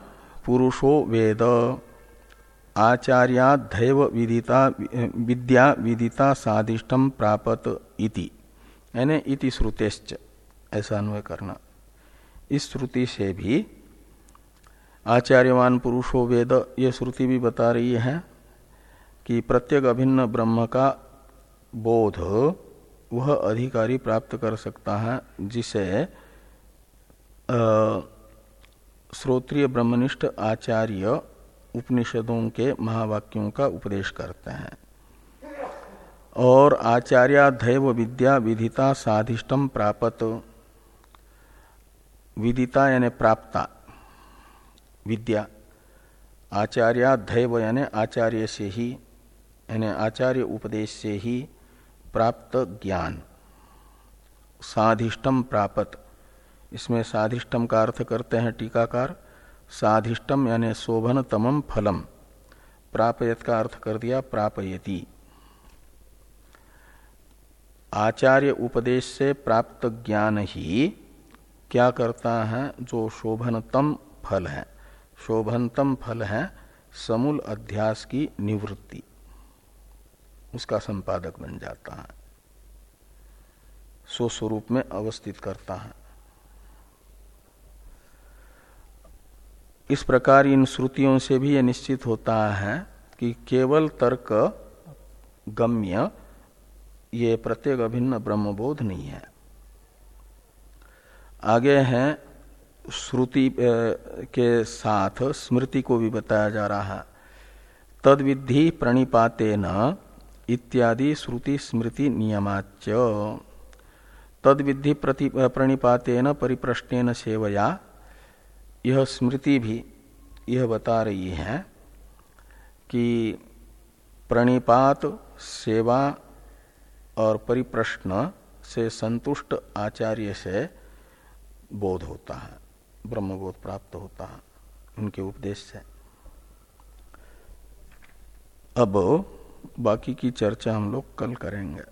पुरुषो वेद। आचार्याधैव विदिता, विद्या विदिता साधिष्टम प्रापत इति। यानी इति श्रुतेश्च, ऐसा अन्वय करना। इस श्रुति से भी आचार्यवान पुरुषो वेद ये श्रुति भी बता रही है कि प्रत्येक अभिन्न ब्रह्म का बोध वह अधिकारी प्राप्त कर सकता है, जिसे श्रोत्रिय ब्रह्मनिष्ठ आचार्य उपनिषदों के महावाक्यों का उपदेश करते हैं। और आचार्याधैव विद्या विधिता साधिष्टम प्रापत। विदिता यानी प्राप्ता। विद्या। आचार्याधैव यानी आचार्य से ही, यानी आचार्य उपदेश से ही प्राप्त ज्ञान। साधिष्टम प्रापत। इसमें साधिष्टम का अर्थ करते हैं टीकाकार। साधिष्टम यानी शोभन तमम फलम। प्रापयत का अर्थ कर दिया, प्रापयति। आचार्य उपदेश से प्राप्त ज्ञान ही क्या करता है? जो शोभनतम फल है। शोभनतम फल है समूल अध्यास की निवृत्ति। उसका संपादक बन जाता है। स्वस्वरूप में अवस्थित करता है। इस प्रकार इन श्रुतियों से भी यह निश्चित होता है कि केवल तर्क गम्य ये प्रत्येक अभिन्न ब्रह्मबोध नहीं है। आगे है, श्रुति के साथ स्मृति को भी बताया जा रहा है। तद विधि प्रणिपातेन इत्यादि श्रुति स्मृति नियमाच तद विधि प्रणिपातेन परिप्रश्न सेवया। यह स्मृति भी यह बता रही है कि प्रणिपात, सेवा और परिप्रश्न से संतुष्ट आचार्य से बोध होता है, ब्रह्मबोध प्राप्त होता है, उनके उपदेश से। अब बाकी की चर्चा हम लोग कल करेंगे।